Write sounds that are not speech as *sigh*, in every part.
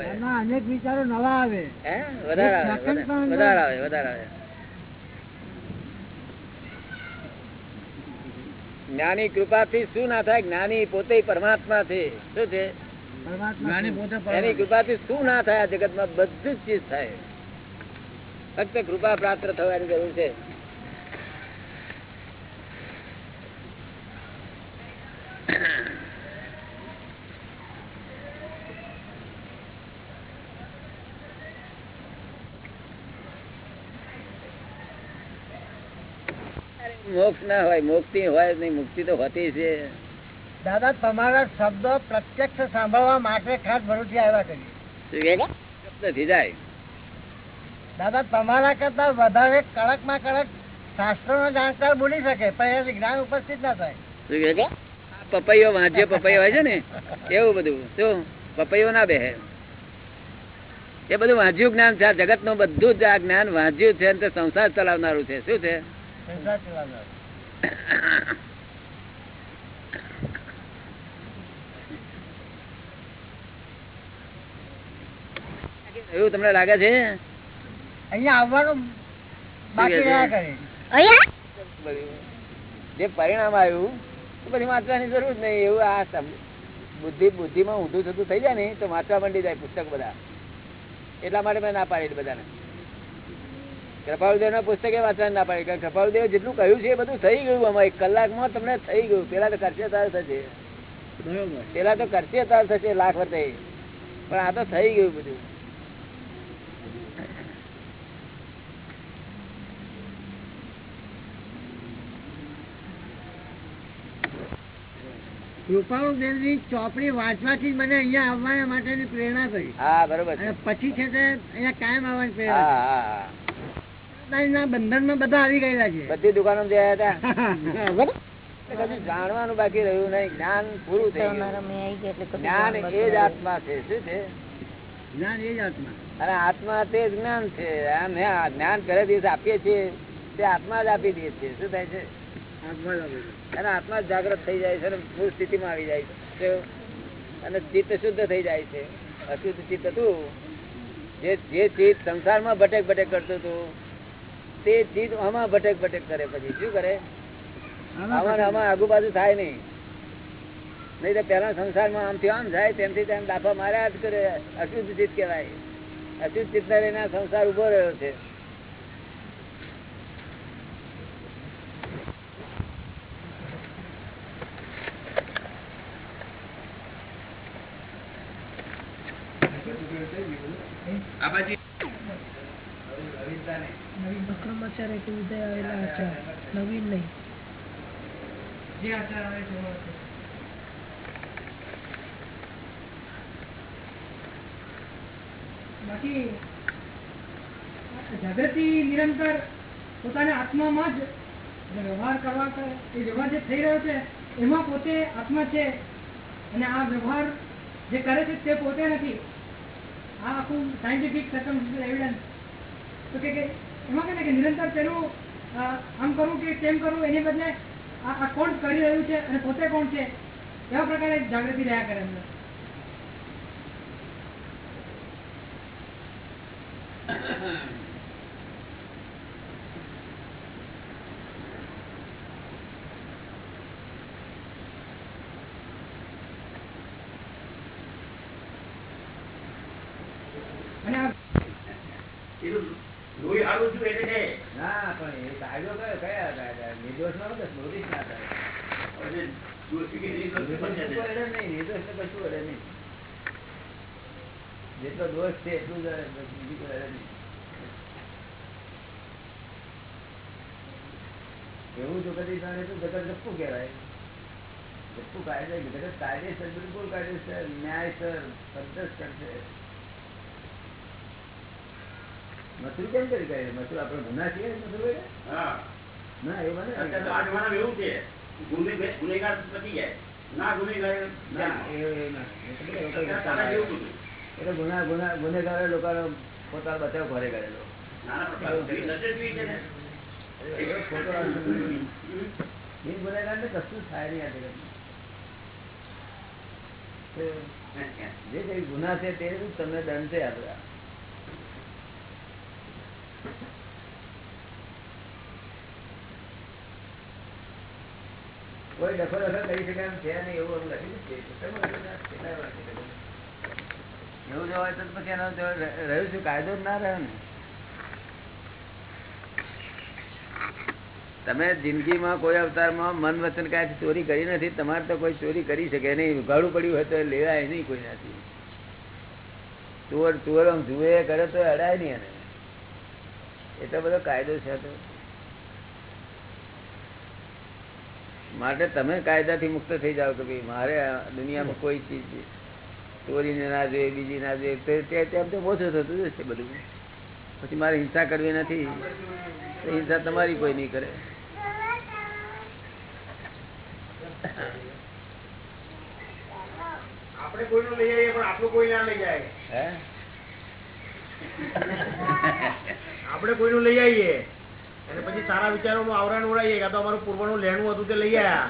એના અનેક વિચારો નવા આવે. વધારે આવે એક સેકન્ડ પણ વધારે આવે જ્ઞાની કૃપાથી શું ના થાય? જ્ઞાની પોતે પરમાત્મા છે શું છે? પરમાત્મા છે. એની કૃપાથી શું ના થાય આ જગતમાં? બધું જ ચીજ થાય. ફક્ત કૃપા પ્રાપ્ત થવાની જરૂર છે. મોક્ષ ના હોય મુક્તિ હોય નહીં મુક્તિ તો હોતી છે. દાદા તમારા શબ્દ પ્રત્યક્ષ સાંભળવા માટે ખાસ ભરૂચી આવ્યા કરી. નથી જાય. દાદા તમારા કરતા વધારે કડકમાં કડક શાસ્ત્રો નો જાણકાર બોલી શકે પણ જ્ઞાન ઉપસ્થિત ના થાય. પપૈયો વાંચ્યો પપૈયો હોય છે ને એવું બધું. શું? પપૈયો ના બેહે. એ બધું વાંચ્યું જ્ઞાન છે આ જગતનું બધું જ આ જ્ઞાન વાંચ્યું છે સંસાર ચલાવનારું છે. શું છે? ચલાવનાર. એવું તમને લાગે છે? અહીંયા આવવાનું બાકી? રહ્યા કરે. જે પરિણામ આવ્યું તો પછી વાંચવાની જરૂર જ નહીં. એવું આ બુદ્ધિ બુદ્ધિમાં ઊંધું થતું થઈ જાય ને તો વાંચવા માંડી જાય પુસ્તક બધા. એટલા માટે મેં ના પાડી બધાને. કૃપાળુદેવ ના પુસ્તકે વાંચવાની ના પાડી. કૃપાળુદેવ જેટલું કહ્યું છે એ બધું થઈ ગયું આમાં. એક કલાકમાં તમને થઈ ગયું. પેલા તો કરશે તાર થશે. પેલા તો કરશે તાર થશે લાખ વર્ષે પણ આ તો થઈ ગયું બધું. કૃપાળુદેવની ચોપડી વાંચવાથી મને અહીંયા આવવા માટેની પ્રેરણા થઈ હા બરોબર પછી છે તે અહીંયા કાયમ આવવાની હા પ્રેરણા હા. બંધનમાં બધા આવી ગયેલા છે. બધી દુકાનો જયા હતા. કશું જાણવાનું બાકી રહ્યું નહીં. જ્ઞાન પૂરું થઈ જ્ઞાન એ જ આત્મા છે. શું છે? જ્ઞાન એ જ આત્મા. અને આત્મા તે જ્ઞાન છે. અને જ્ઞાન કરે દિવસ આપીએ છીએ. તે આત્મા જ આપી દે છે. શું થાય છે. અને આત્મા જ જાગ્રત થઈ જાય છે અને મૂળ સ્થિતિમાં આવી જાય છે. અને ચિત્ત શુદ્ધ થઈ જાય છે. અશુદ્ધ ચિત્ત હતું જે જે ચિત્ત સંસારમાં ભટેક ભટેક કરતું હતું તે ચીજ આમાં ભટક ભટક કરે પછી. શું કરે? આમાં આમાં આગુ બાજુ થાય નહીં. નહીં તો પેલા સંસારમાં આમથી આમ જાય તેમથી તેમ દાફા માર્યા જ કરે. અશુદ્ધ ચિત્ત કહેવાય. અશુદ્ધ ચિત્ત રહીને સંસાર ઊભો રહ્યો છે. નવીન કે ઉદય આવેલા આચાર નવીન નહીં. જે આચાર આવે છે બાકી જાગૃતિ નિરંતર પોતાના આત્મામાં જ વ્યવહાર કરવા કરે, એ વ્યવહાર જે થઈ રહ્યો છે એમાં પોતે આત્મા છે. અને આ વ્યવહાર જે કરે છે તે પોતે નથી. આ આખું સાયન્ટિફિક સર્કમ એવિડન્સ તો કે એમાં કે ને કે નિરંતર પેલું આમ કરવું કે તેમ કરવું એની બદલે આ આ કોણ કરી રહ્યું છે અને પોતે કોણ છે એવા પ્રકારે જાગૃતિ રહ્યા કરે અંદર *coughs* *coughs* અને આ ના પણ એ કાયદો કયો કયા કાયદા નિર્દોષ નો તો નોટિસ ના થાય નિર્દોષ ને કોઈ અડે નહીં નિર્દોષ ને કશું અડે નહીં જેટલો દોષ છે એટલું જ બીજું કોઈ નહીં. એવું જો કદી જાણે તો જગત ગપ્પું કહેવાય. ગપ્પું કાયદે જગત કાયદેસર બિલકુલ કાયદેસર ન્યાયસર પદ્ધતસર છે. મથુર કેમ કરી કહે? મથુર આપણે ગુના છીએ મથુર ભાઈ? ના એવું મને એવું છે ગુનેગાર પતી જાય. ના. તો બધા એવું કઈ નથી. ગુના ગુના ગુનેગારો લોકોનો પોતાનો બચાવ ઘરે કરેલો. બિન કશું થાય નહીં આજે જે કઈ ગુના છે તે તમને દંડ છે આપડા કોઈ ડખો ડખો કરી શકે એમ છે નહીં એવું અમે લખી દીધું છે. કેટલા વાર લખી દીધું? એવું જો તો પછી એનો રહ્યું છું કાયદો ના રહ્યો ને. તમે જિંદગીમાં કોઈ અવતારમાં મન વચન કાંઈ ચોરી કરી નથી? તમારે તો કોઈ ચોરી કરી શકે નહીં. ઉઘાડું પડ્યું હોય તો લેવાય નહીં કોઈ નથી ચોર ચોર આમ જુએ, કરે તો અડાય નહીં એને. એટલો બધો કાયદો છે તો. માટે તમે કાયદાથી મુક્ત થઈ જાઓ કે ભાઈ, મારે દુનિયામાં કોઈ ચીજ ચોરીને ના જોઈએ બીજી ના જોઈએ તેમ તો ઓછું થતું જશે બધું. પછી મારે હિંસા કરવી નથી. હિંસા તમારી કોઈ નહીં કરે. આપણે કોઈનું લઈ આવીએ પણ આપણું કોઈ ના લઈ જાય. હે? આપણે કોઈનું લઈ આવીએ. અને પછી સારા વિચારોનું આવરણ ઉડાવીએ કાં તો અમારું પૂર્વનું લેણું હતું તે લઈ આવ્યા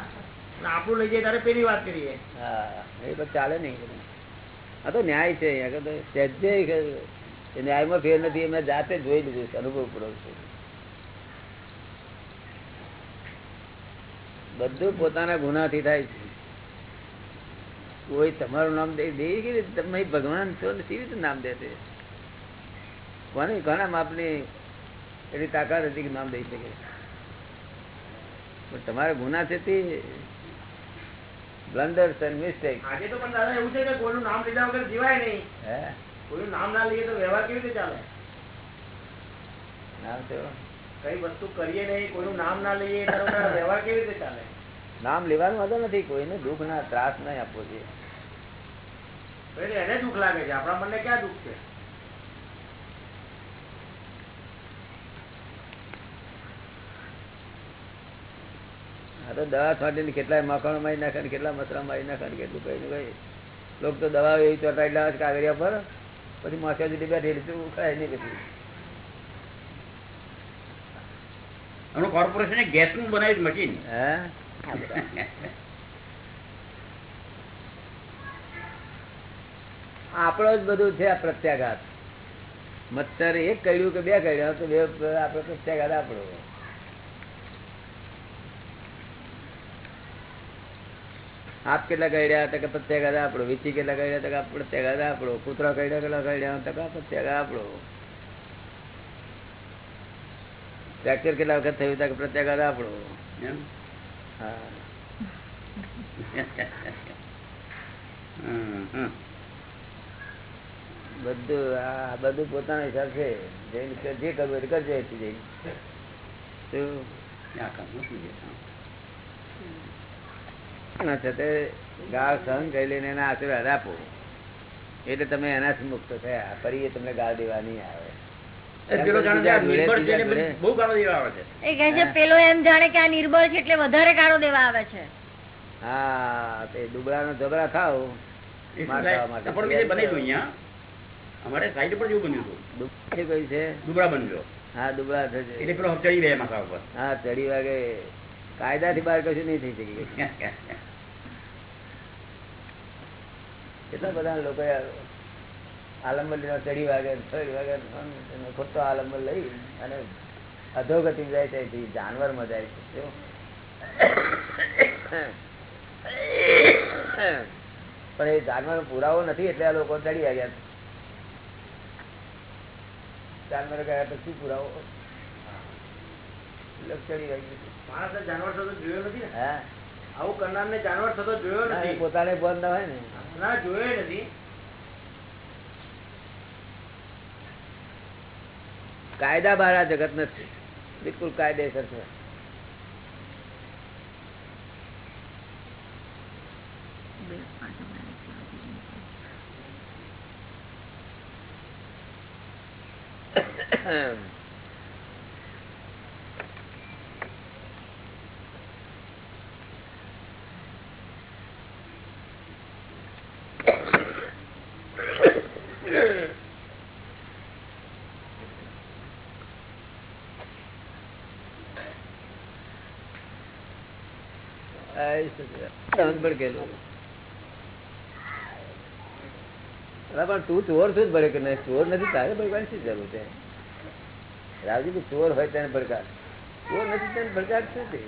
અને આપણું લઈ જઈએ ત્યારે પેલી વાત કરીએ. હા એ તો ચાલે નહીં. આ તો ન્યાય છે ન્યાયમાં ફેર નથી મેં જાતે જોઈ લીધું છે અનુભવ પૂર્વક છું બધું પોતાના ગુનાથી થાય છે. કોઈ તમારું નામ દે કેવી તમે ભગવાન છો ને કેવી રીતે નામ દે છે કોને ઘણા માપની એની તાકાત હતી કે નામ દઈ શકે? પણ તમારા ગુના છે તે બ્લન્ડર્સ એન્ડ મિસ્ટેક આજે તો પણ દાદા એવું છે કે કોઈનું નામ લીધા વગર જીવાય નહીં. હે? કોઈનું નામ ના લઈએ તો વ્યવહાર કેવી રીતે ચાલે? નામ તો કઈ વસ્તુ કરીએ નહીં કોઈનું નામ ના લઈએ વ્યવહાર કેવી રીતે ચાલે? નામ લેવાનું વાંધો નથી કોઈને દુઃખ ના ત્રાસ નહીં આપવો જોઈએ. એને દુઃખ લાગે છે આપણા મનને ક્યાં દુઃખ છે? તો દવા છાંટીને કેટલાય માખણ મારી નાખે ને કેટલા મસરા મારી નાખે ને કેટલું કઈ ને કઈ. લોકો તો દવા એવી ચોટાડી લાવે છે કાગળિયા પર પછી માથા જુદી બેઠી એટલે તું ખાય નહીં પછી. હમણાં કોર્પોરેશને ગેસનું બનાવ્યું મશીન હે? આપણો જ બધું છે આ પ્રત્યાઘાત. મચ્છર એક કર્યું કે બે કર્યું તો બે આપણે પ્રત્યાઘાત આપણો. આપ કેટલા કડ્યા તકે કે પ્રત્યાઘાત આપણો? વીચી કેટલા કડ્યા તકે કે પ્રત્યાઘાત આપણો? કૂતરા કડ્યા કેટલા કડ્યા તકે કે પ્રત્યાઘાત આપણો? ફ્રેક્ચર કેટલા વખત થયું તકે પ્રત્યેક આપણો? એમ? બધું, આ બધું પોતાના હિસાબ છે. જઈને જે કરવું એ કરજો જઈને. શું? આ કામનું શું ના છે તે ગાળ સહન કરી લઈને એના આશીર્વાદ આપો. એટલે તમે એનાથી મુક્ત થયા. ફરી એ તમને ગાળ દેવા નહીં આવે. કાયદા પેલો જાણે કે આ નિર્બળ છે ને જોડે. બહુ ગાળો દેવા આવે છે. એ કહે છે પેલો એમ જાણે કે આ નિર્બળ છે એટલે વધારે ગાળો દેવા આવે છે. હા તે દુબળાનો જબરા ખાવ એ માર શું ખાવા થાય? માટે. પણ બીજે બનેલું અહીંયા. અમારે સાઈડ પર જેવું બન્યું હતું. દુબળા છે કોઈ છે? દુબળા બનજો હા દુબળા એટલે થશે પેલો ચડી ગયા માથા ઉપર. હા ચડી વાગે. કાયદાથી બહાર કશું નહીં થઈ શકે. *laughs* કેટલા બધા લોકો આલંબન લીધો ચડી વાગે ચડી વાગે ખોટો આલંબન લઈ અને અધોગતિ જાય છે જાનવરમાં જાય છે પણ એ જાનવર પુરાવો નથી એટલે આ લોકો ચડી વાગ્યા જાનવર ગયા તો શું પુરાવો? ચડી વાગ્યું માણસને જાનવર થતો જોયો નથી ને? હા. આવું કરનારને જાનવર થતો જોયો ના, નથી. પોતાને બંધ ના હોય ને. ના જોયો નથી કાયદા બહાર આ જગત નથી. બિલકુલ કાયદેસર છે. આ *coughs* શું પણ. અલા, પણ તું ચોર શું જ ભરે કે નહીં, ચોર નથી, તારે ભરવાની શું જરૂર છે? રાવજી, તું ચોર હોય તેને ભડકા ચોર નથી તેને ભડકાટ શું છે?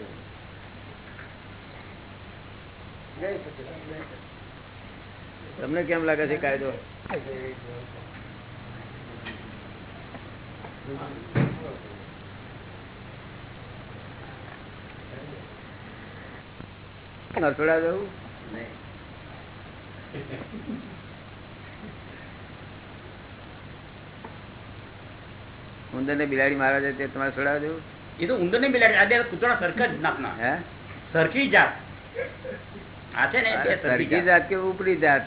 તમને કેમ લાગે છે કાયદો? નરસોડા જવું ઉંદર ને બિલાડી મારવા જાય તે તમારે છોડાવ દેવું એ તો ઉંદર ને બિલાડી આ કૂતરા સરખા જ નાખના હે? સરખી જાત. આ છે ને સરખી જાત કે ઉપરી જાત?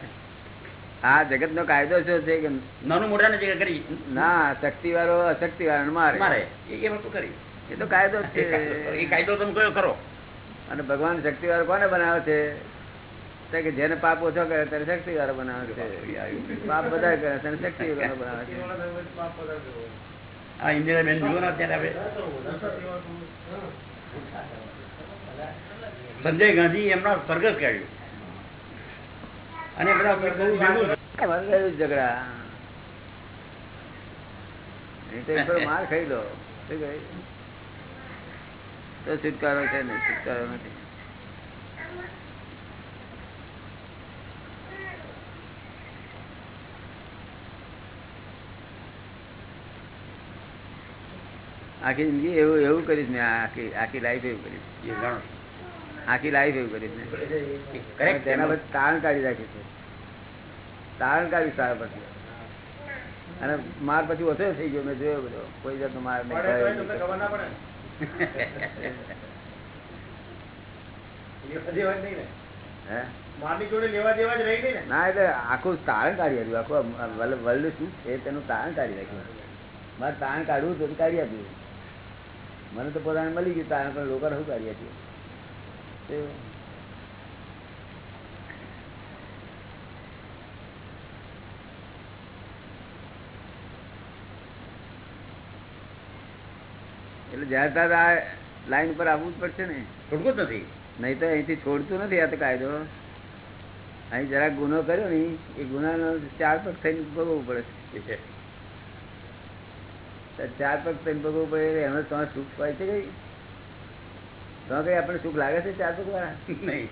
આ જગત નો કાયદો શું છે કે નાનું મોટા ને કરી ના શક્તિ વાળો અશક્તિ વાળો મારે. મારે. એ વસ્તુ કરી. એ તો કાયદો કાયદો- છે. એ કાયદો તમે કયો કરો અને ભગવાન શક્તિ વાળો કોને બનાવે છે? કે જેને પાપ ઓછો કરે તેને શક્તિ વાળો બનાવે છે. પાપ બધા કરે તેને શક્તિ વાળો બનાવે છે. ઇન્દિરાબેન જુઓ ને અત્યારે સંજય ગાંધી એમના સ્વર્ગસ કાઢ્યું. અને બધા ઝઘડા. માર ખાઈ લો. શું કહે? તો છુટકારો છે નહીં છુટકારો નથી. આખી જિંદગી એવું એવું કરીશ ને આખી આખી લાઈફ એવું કરીશ. આખી લાઈફ એવું કરીશ ને. તેના પછી તારણ કાઢી રાખી છે. તારણ કાઢી સારા પછી અને માર પછી ઓછો થઈ ગયો મેં જોયો બધો. કોઈ જાતનો માર નહીં ના? એટલે આખું તારણ કાઢી આપ્યું. આખું વર્લ્ડ શું છે તેનું તારણ કાઢી રાખ્યું. મારે તારણ કાઢવું તો કાઢી આપ્યું. મને તો પોતાને મળી ગયું તારણ પણ લોકો શું કાઢી આપ્યું? એટલે જયારે તારે આ લાઈન ઉપર આવવું જ પડશે ને. છોડવું નથી. નહીં તો અહીંથી છોડતું નથી આ તો કાયદો. અહીં જરાક ગુનો કર્યો ને એ ગુનાનો ચાર પગ થઈને ભોગવવું પડે. છે ચાર પગ થઈને ભોગવવું પડે એનો તો સુખ હોય છે કઈ તો કઈ આપણને સુખ લાગે છે ચાર પગ વાળા? નહીં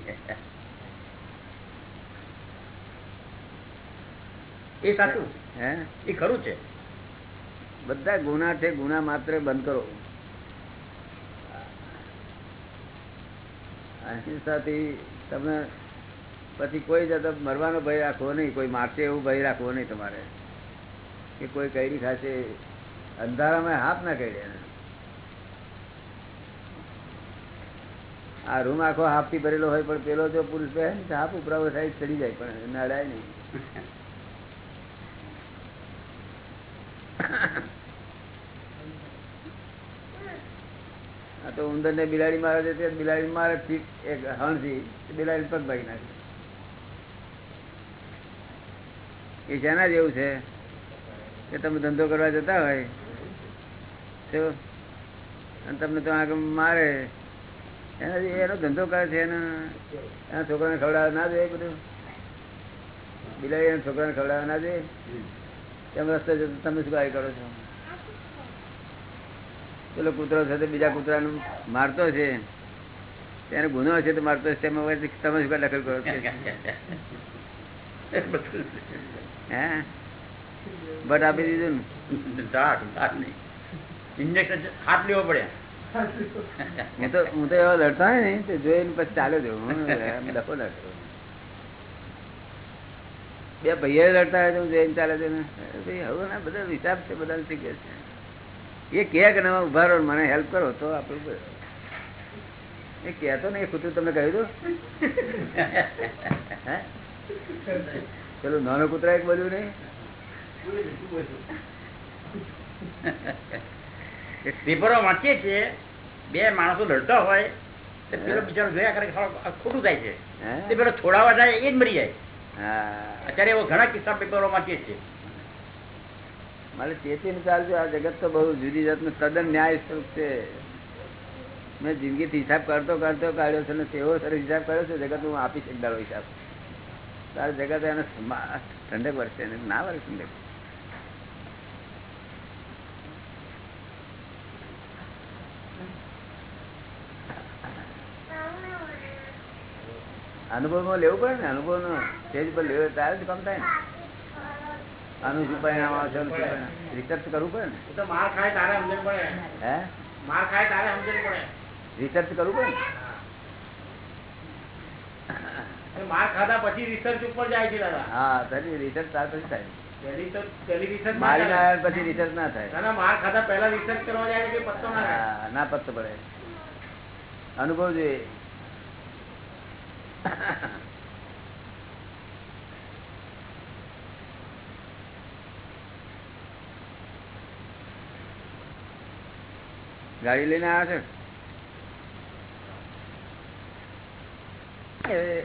એ સાચું. હે? એ ખરું છે. બધા ગુના છે ગુના માત્ર બંધ કરો. અહિંસાથી તમને પછી કોઈ જતો મરવાનો ભય રાખવો નહીં, કોઈ મારશે એવું ભય રાખવો નહીં તમારે. કે કોઈ કૈરી ખાશે, અંધારામાં હાથ ના કરી આ રૂમ આખો હાફથી ભરેલો હોય, પણ પેલો જો પુરુષ બે ને હાફ ઉપરાવો સાઈડ ચડી જાય, પણ નડાય નહીં. તો ઉંદર ને બિલાડી મારે છે બિલાડી મારે એક હણથી બિલાડી પગ ભાગી નાખે. એ શેના જેવું છે? કે તમે ધંધો કરવા જતા હોય, તો અને તમને તો આગળ મારે. એના એનો ધંધો કરે છે, એના એના છોકરાને ખવડાવવા ના જોઈએ બધું. બિલાડી એના છોકરાને ખવડાવવા ના જોઈએ એમ રસ્તે તમે શું કરો છો? પેલો કૂતરો સાથે બીજા બીજા નું મારતો છે. તેને ગુનો છે તો મારતો છે તેમાં તમે શું દખલ કરો છો? હે? બટ આપી દીધું ને? દાટ દાટ નહીં. ઇન્જેક્શન હાથ લેવો પડે. હું તો હું તો એવા લડતા હોય ને તો જોઈને પછી ચાલે જવું હું ડખો ના બે ભાઈઓ લડતા હોય તો હું જોઈને ચાલે છે ને? ભાઈ હવે ના બધા હિસાબ છે બધા શીખે છે? એ કહે કે ના ઊભા રહો મને હેલ્પ કરો તો આપણું એ કહેતો ને એ કૂતરું તમને કહ્યું હતું *laughs* પેલું નાનો કૂતરા એક બોલ્યું નહીં? પેપરો વાંચીએ છીએ બે માણસો લડતા હોય તો પેલો બિચારો જોયા કરે ખોટું થાય છે. તે પેલો છોડાવા જાય એ જ મરી જાય. અત્યારે એવો ઘણા કિસ્સા પેપરો વાંચીએ છીએ મારે ચેતીને ચાલજો, આ જગત તો બહુ જુદી જાતનું તદ્દન ન્યાય સ્વરૂપ છે. મેં જિંદગીથી હિસાબ કરતો કરતો કાઢ્યો છે ને તેવો સરસ હિસાબ કર્યો છે જગત હું આપી શકદારો હિસાબ. તારે જગત એને ઠંડક વર્ષે ને વરસે ઠંડક. અનુભવમાં લેવું પડે ને અનુભવ નો સ્ટેજ પર લેવું ત્યારે જ કામ થાય ને. આનું શું પરિણામ આવશે આનું શું પરિણામ? રિસર્ચ કરવું પડે ને? તો માર ખાય તારે સમજણ પડે. હે? માર ખાય તારે સમજણ પડે. રિસર્ચ કરવું પડે ને? માર ખાધા પછી રિસર્ચ ઉપર જાય છે દાદા. હા તરી રિસર્ચ તાર પછી થાય. મારી ના પછી રિસર્ચ ના થાય. માર ખાધા પહેલા રિસર્ચ કરવા જાય કે પત્તો ના ના પત્તો પડે. અનુભવ જોઈએ. ગાડી લઈને આવ્યા છે?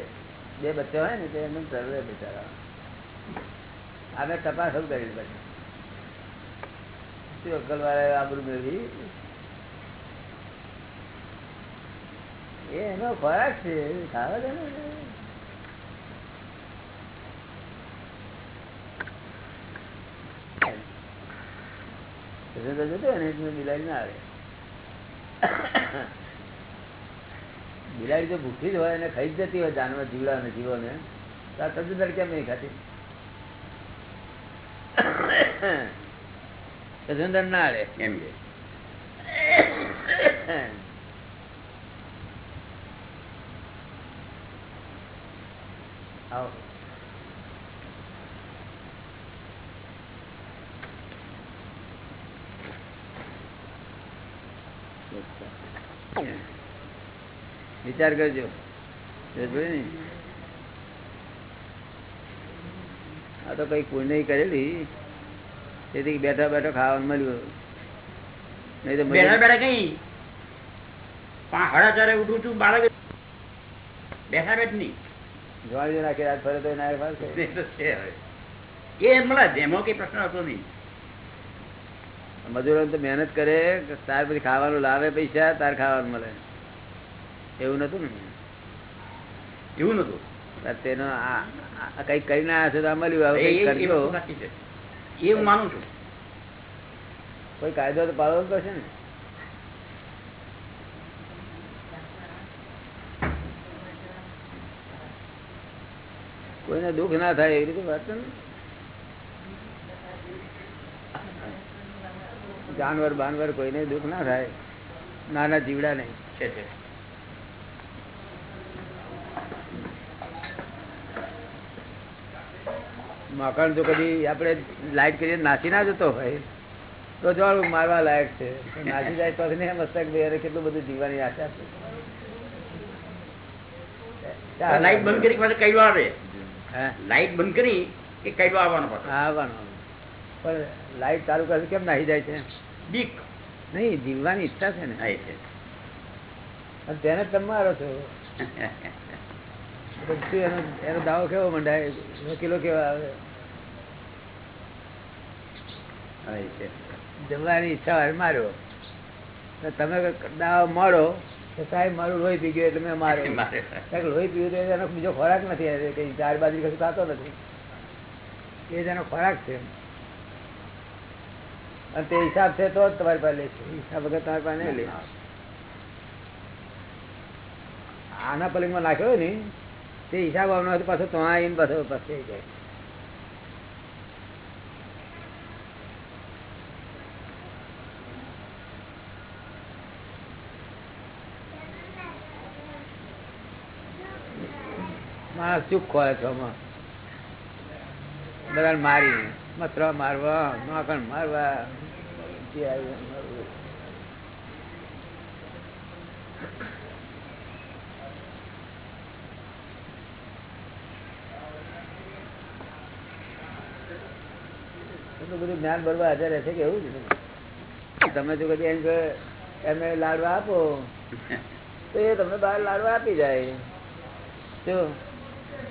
બે બચ્ચા હોય ને તે એમને જરૂર બિચારા અમે તપાસ શું કરી પછી. શું અક્કલવાળાએ આબરું મેળવી? એ એનો ખોરાક છે, ખાવા દે ને. જતો ને બિલાડી ના આવે. બિલાડી જો ભૂખી જ હોય અને ખાઈ જતી હોય જાનવર જીવડા અને જીવો ને તો આ તજુદર કેમ નહીં ખાતી તજુંદર ના આવે એમ કે. આવો. વિચાર કરજો. આ તો કઈ પુણ્ય કરેલી. તેથી બેઠા બેઠા ખાવાનું મળ્યું નહીં તો બેઠા બેઠા કઈ? પાંચ ઉઠું છું બાળક બેઠા બેઠ નહીં. નાખી રાત ફરે તો ના ફરશે એ મળે જ, એમાં કઈ પ્રશ્ન હતો નહીં. મજૂરો તો મહેનત કરે તાર પછી ખાવાનું લાવે પૈસા તાર ખાવાનું મળે. એવું નતું ને? એવું નતું? તેનો કઈ કરી ના હશે છે તો મળ્યું હવે એ- હું માનું છું. કોઈ કાયદો તો પાડવો પડશે ને. કોઈને દુઃખ ના થાય એવી રીતે વાત ને જાનવર બાનવર કોઈને દુઃખ ના થાય. નાના જીવડા નહીં. છે. મકાન જો કદી આપણે લાઈટ કરીએ નાસી ના જતો હોય તો જોડું મારવા લાયક છે. નાસી જાય તો મસ્તક બે કેટલું બધું જીવવાની આશા છે. લાઈટ બંધ કરી પાછું કઈ આવે લાઈટ બંધ કરી કે કઈ આવવાનો આવવાનો. પણ લાઈટ ચાલુ કરે કેમ નાહી જાય છે? બીક. નહીં જીવવાની ઈચ્છા છે ને. તેને તમે મારો છો. *laughs* પછી એનો એનો દાવો કેવો મંડાય? વકીલો કેવા આવે? એ છે. જમવાની ઈચ્છા હોય માર્યો તમે દાવ મારો કે સાહેબ મારું *laughs* લોહી પી ગયું એટલે મેં માર્યો મારે. કારણ કે લોહી પીવું તો એનો બીજો ખોરાક નથી કઈ ચાર બાજરી કશું ખાતો નથી. એ જ એનો ખોરાક છે. અને તે હિસાબ છે તો જ તમારી પાસે લેશે હિસાબ વગર તમારી પાસે નહીં લે. આના પલિંગમાં નાખ્યો ને તે હિસાબ આવનો તો પાછો તો આવીને પાછો પાસે જાય. માણસ ચૂપ ખોળે છે મારી મથરા મારવા મારવા, જે બધું જ્ઞાન બરોબર હાજર રહેશે કે એવું જ તમે જો કદી એમ એમને લાડવા આપો. તો એ તમને બહાર લાડવા આપી જાય. શું?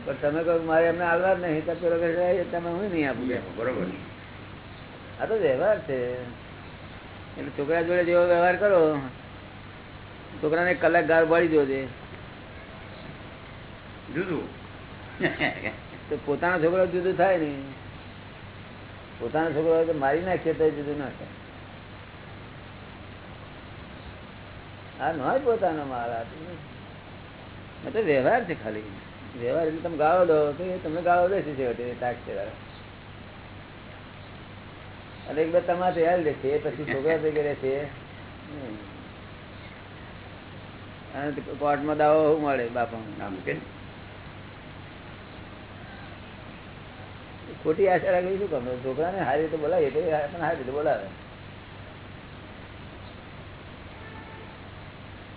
પણ તમે કહો મારે એમને આવવા જ નહીં તો પેલો તમે હું નહીં આપું? બરોબર. આ તો વ્યવહાર છે. એટલે છોકરા જોડે જેવો વ્યવહાર કરો છોકરાને કલાક ગાર ભરી જોજે જુદું. તો પોતાનો છોકરો જુદું થાય ને. પોતાનો છોકરો તો મારી નાખીએ તો જુદું ના થાય. આ ન પોતાનો આ તો વ્યવહાર છે ખાલી. વ્યવહાર એટલે તમે ગાળો દો તો એ તમને ગાળો દેશે છેવટે તાક છે અને એક બે તમારે યાદ લેશે પછી છોકરા થઈ ગયા છે અને કોર્ટમાં દાવો શું મળે બાપા નામ કે ખોટી આશા રાખી શું ગમે છોકરાને સારી રીતે બોલાવીએ તો પણ હારી રીતે બોલાવે.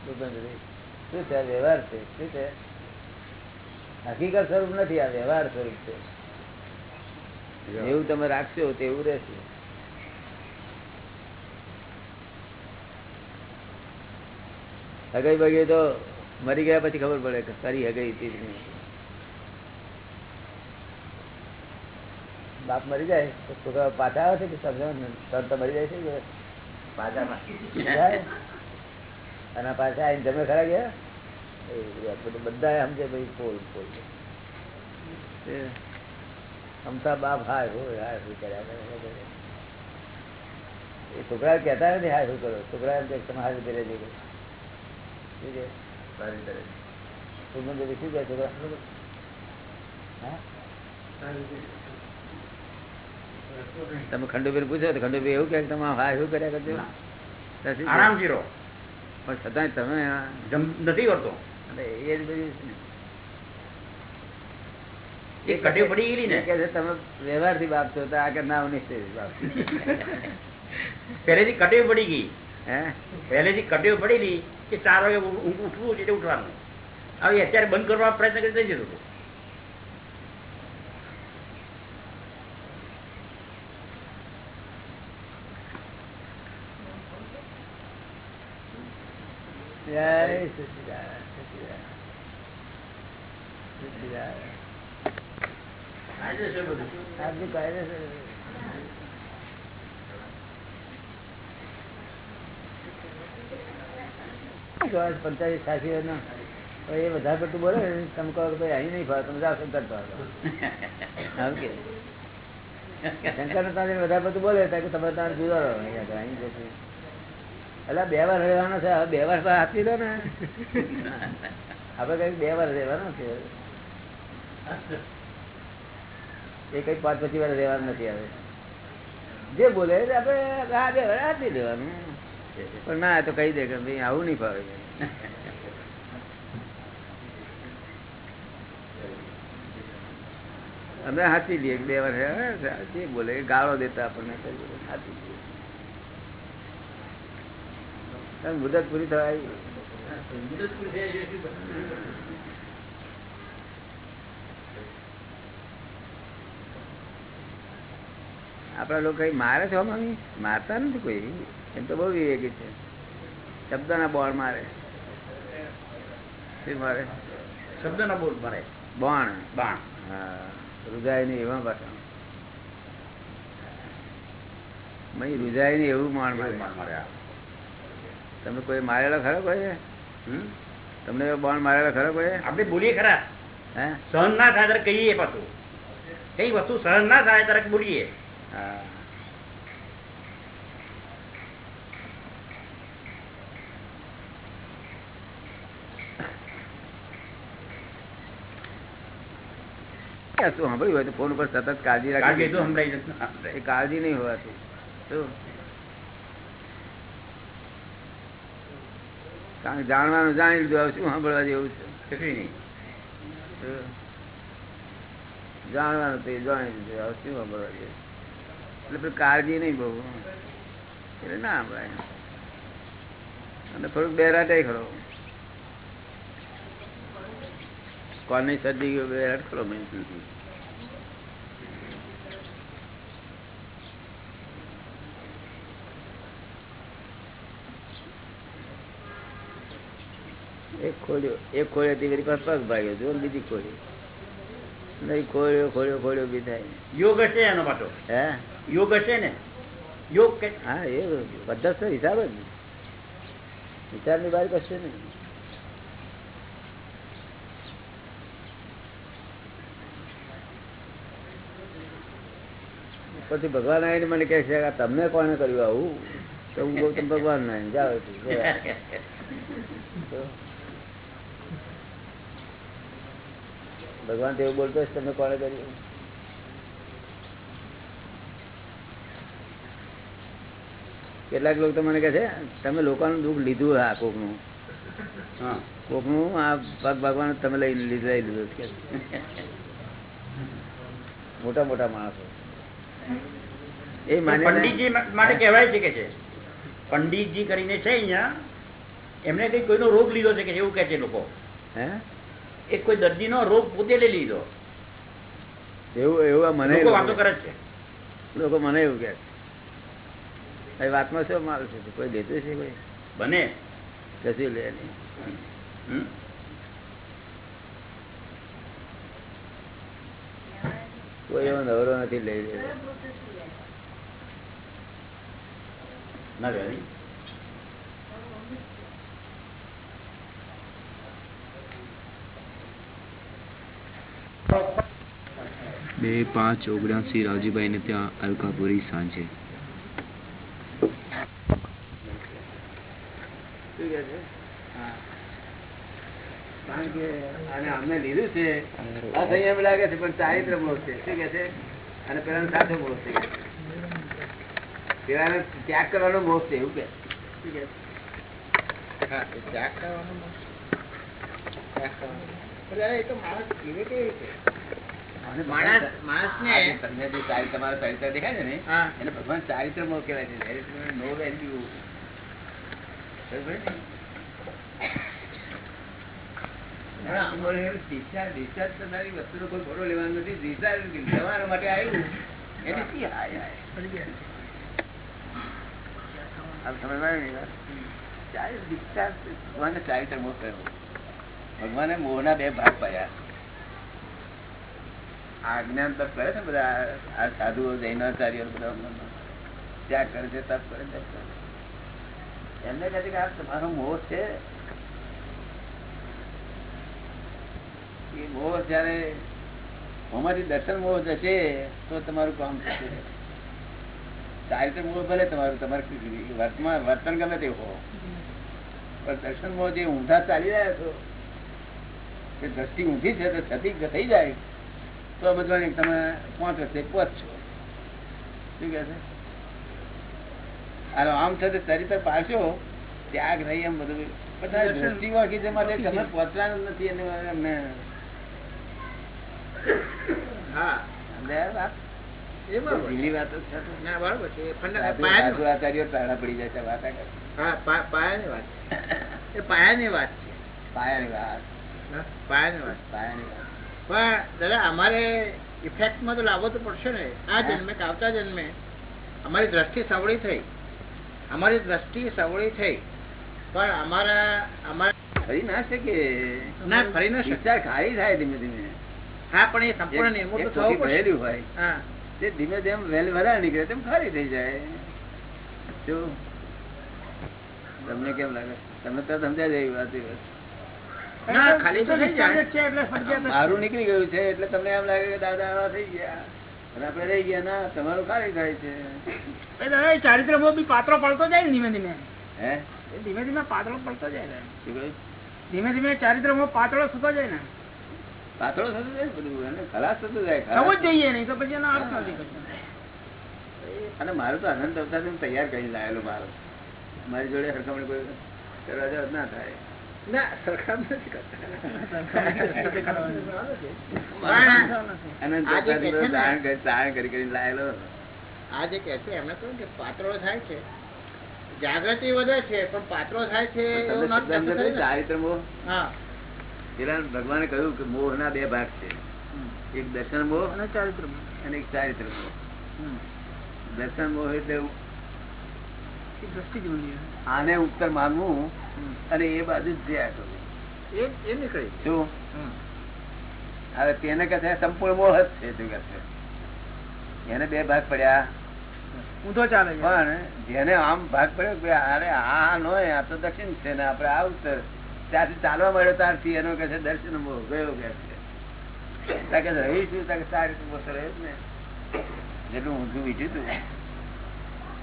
શું છે વ્યવહાર છે? શું છે? હકીકત સ્વરૂપ નથી આ વ્યવહાર સ્વરૂપ છે. એવું તમે રાખશો તેવું રહેશે. હગાઈ બગી તો મરી ગયા પછી ખબર પડે કે ખરી હગાઈ હતી નહીં. બાપ મરી જાય તો છોકરા પાછા આવે છે કે સમજણ તો મરી જાય છે પાછા અને પાછા આવીને તમે ખરા ગયા? બધું સમજે ભાઈ ફોલ ફોલ. અમતા બાપ હાય હોય હાય શું કર્યા કરે, કરે. એ છોકરા કહેતા નથી હાય શું કરો. છોકરા એમ કે તમે હાય. શું કે? સુગંધ શું કહે છોકરા? તમે ખંડુભાઈ પૂછો તો ખંડુભાઈ એવું કે તમે હાય શું કર્યા કરજો. આરામ આરામથી પણ છતાંય તમે જમ નથી કરતો. એ જ બધું એ કટે પડી ગયેલી ને? એ કહે છે તમે બાપ છો તો આ ના નિશ્ચય બાપ. પહેલેથી કટે પડી ગઈ. હે? પહેલેથી કટે પડેલી કે ચાર વાગે ઉઠવું એટલે ઉઠવાનું. હવે અત્યારે બંધ કરવા પ્રયત્ન કરી જતો હતો જય સચિદાનંદ, સચિદાનંદ. આજનું એ વધારે પડતું બોલે તમે કહો ભાઈ અહીં નહીં ફાવે તમે જાઓ શંકર. કે શંકર તારે વધારે પડતું બોલે કે તમે તારે જુદા રહો અહીંયા અહીં જશે એટલે બે વાર રહેવાનો છે હવે બે વાર આપી દો ને આપડે કઈ બે વાર રહેવાનો છે એ કઈ પાંચ પછી વાર રહેવાનું નથી આવે જે બોલે એ આપડે આ બે વાર આપી દેવાનું. પણ ના તો કહી દે કે ભાઈ આવું નહીં ફાવે. અમે હાચી લઈએ બે વાર હે, જે બોલે ગાળો દેતા આપણને હાચી લઈએ. મુદત પૂરી થવા આપડા લોકો કઈ મારે છે મમ્મી મારતા નથી કોઈ. એમ તો બહુ વિવેકી છે. શબ્દના બોણ મારે. શું મારે? શબ્દના બોલ મારે. બોણ. બાણ. હા રૂજાય નહીં એવા પાછા. મય રૂજાય નહીં એવું માણ મારે. તમે કોઈ મારેલો ખરો કોઈ? તમને બોણ મારેલો ખરો કોઈ? આપણે બોલીએ ખરા. હે? સહન ના થાય ત્યારે કહીએ પાછું. કઈ વસ્તુ સહન ના થાય ત્યારે બોલીએ. હા શું સાંભળ્યું હોય તો ફોન ઉપર સતત કાળજી રાખી. એ કાળજી નહીં હોવાથી. શું? કારણ જાણવાનું જાણી લીધું શું સાંભળવા જેવું છે? કશું નહીં? જાણવાનું તે જાણી લીધું શું સાંભળવા જેવું એટલે કાળજી નહીં બહુ. એટલે ના ભાઈ. અને થોડુંક બેરાટે ખરો. કોની સર્દી ગયો બેરાટ ખરો મેં એક ખોલ્યો એક ખોલ્યો તે કરી પાસે પગ ભાગ્યો જો બીજી ખોલ્યો નહીં ખોલ્યો ખોલ્યો ખોલ્યો બી થાય. યોગ છે એનો પાછો? હે? યોગ હશે ને? યોગ કે હા, એ બધા તો હિસાબ જ વિચારની બહાર કશું નહીં. પછી ભગવાન આવીને મને કહે છે "આ તમને કોણે કર્યું આવું? તો હું ગૌતમ ભગવાન ના જાઓ તો ભગવાન તો એવું બોલતો તમે કોણે કર્યું? કેટલાક લોકો તો મને કહે છે તમે લોકોનું દુઃખ લીધું આ કોકનું. હા કોકનું આ પગ ભગવાન તમે લઈ લીધું લઈ લીધું છે. મોટા મોટા માણસો. એ પંડિતજી માટે કહેવાય છે કે છે પંડિતજી કરીને છે અહીંયા એમને કઈ કોઈનો રોગ લીધો છે કે એવું કે છે લોકો. હે? એ કોઈ દર્દીનો રોગ પોતે લઈ લીધો. એવું એવું મને લોકો વાતો કહે. કરે છે. લોકો મને એવું કે એ વાતમાં શું માલ છે? કોઈ લેતું છે કોઈ? બને. કશું લે નહીં. કોઈ એવો નવરો નથી લઈ લેવો ના લે બે પાંચ ઓગણસી રાવજીભાઈને ત્યાં અલકાપુરી સાંજે. શું છે કારણ કે આને અમને લીધું છે. અસંયમ લાગે છે પણ ચારિત્ર મોહ છે. શું કે છે? અને પેલા સાચો મોહ છે. પેલા ત્યાગ કરવાનો મોહ છે એવું કે ત્યાગ કરવાનો ત્યાગ કરવાનો એ તો માણસ કેવી માણસ- જે તમને જે ચારિ- તમારું ચારિત્ર દેખાય છે ને એને ભગવાન ચારિત્ર મોહ કહેવાય છે. ને? ભગવાને મોહ ના બે ભાગ પાયા જ્ઞાન તપ કરે છે બધા આ સાધુઓ, જૈનાચાર્યો બધા ત્યાગ કરે છે, તપ કરે તપ કરે. એમને કહે કે આ તમારો મોહ છે. એ મોહ જયારે અમારી દર્શન મોહ જશે, તો તમારું કામ થશે. ચારિત્ર મોહ ભલે તમારું, તમારે વર્તમાન વર્તન ગમે તે હો. પણ દર્શન મોહ જે ઊંધા ચાલી રહ્યા છો એ દ્રષ્ટિ ઊંધી છે, તો છતી થઈ જાય. તો બધું તમે પાંચ વર્ષે પહોંચશો શું કે છે? અને આમ છે ચરિત્ર પાછો ત્યાગ નહીં એમ બધું. બધા દ્રષ્ટિ વાગી છે માટે તમે પહોંચવાનું નથી એને અમને હા, સમજાય વાત? એ છે ના, બરોબર છે. પાયાની આચાર્યો તાળા પડી જાય છે વાત પાયાની છે. એ પાયાની વાત છે. પાયાની વાત. પાયાની વાત. પાયાની વાત. પણ દાદા અમારે ઇફેક્ટમાં તો લાવવો તો પડશે ને. આ જન્મે કે આવતા જન્મે અમારી દ્રષ્ટિ સવળી થઈ. અમારી દ્રષ્ટિ સવળી થઈ. પણ અમારા અમારા ફરી ના શકે. ના, ફરી ના વિચાર ખાલી થાય ધીમે ધીમે. હા પણ એ સંપૂર્ણ નિર્મૂળ તો થવું પડેલું હોય. હા. તે ધીમે ધીમે વેલ વધારે નીકળે તેમ ખારી થઈ જાય. જો તમને કેમ લાગે? તમે તો સમજાય જાય એવી વાત એ ખાલી તો. મારું નીકળી ગયું છે એટલે તમને એમ લાગે કે દાદા આવા થઈ ગયા. આપણે રહી ગયા ના તમારું કાર્ય થાય છે? ચારિત્ર બી પાતળો પડતો જાય ને ધીમે ધીમે. હે? ધીમે ધીમે પાતળો પડતો જાય ને. ધીમે ધીમે ચારિત્રમાં પાતળો થતો જાય ને. પાતળો થતો જાય બધું ખલાસ થતું જાય થવું. જ જોઈએ નહીં તો પછી એનો અર્થ નથી. અને મારું તો આનંદ અવતાર તૈયાર કરી લાયેલો મારો. મારી જોડે હરખામણી કોઈ કરવા ના થાય. ના નથી કરતા છે એમને કહ્યું કે થાય છે. જાગૃતિ વધે છે પણ પાત્રો થાય છે. ચારિત્ર મોહ? પેલા ભગવાને કહ્યું કે મોહ ના બે ભાગ છે. એક દર્શન મોહ અને ચારિત્ર મોહ. અને એક ચારિત્ર મોહ. દર્શન મોહ એટલે દ્રષ્ટિ. આને ઉત્તર માનવું અને એ બાજુ જ એ નીકળી શું? હવે તેને કહે સંપૂર્ણ મોહ જ છે તું કહે એને બે ભાગ પડ્યા. ઊંધો ચાલે છે. પણ જેને આમ ભાગ પડ્યો કે અરે આ નો આ તો દક્ષિણ છે ને આપડે આ ઉત્તર. ત્યાંથી ચાલવા મળ્યો ત્યારથી એનો કે છે દર્શન ગયો કે છે. ત્યાં કે રહીશું ત્યાં સારી રીતે મોહ રહ્યો ને જેટલું ઊંધું બીજું તું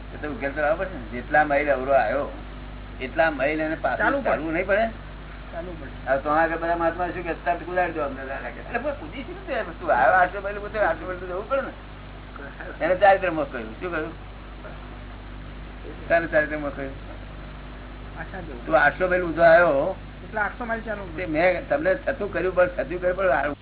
તો તો ઉકેલ તો પડે ને. જેટલા મારી અવરો આવ્યો એટલા મહિલ એને પાછું ચાલવું. નહીં પડે? તો આગળ બધા મહાત્મા શું કે તરત ગુજારી દો અમને દાદા પણ શું? તું આવ્યો આટલો મહિલ પોતે આટલો જવું પડે ને? એને ચારિત્ર મોક્ષ કહ્યું. શું કહ્યું? તારે ચારિત્ર મોક્ષ કહ્યું પાછા તું આઠસો મહિલ ઊંધો આવ્યો તમને થતું કર્યું પણ થતું કર્યું પણ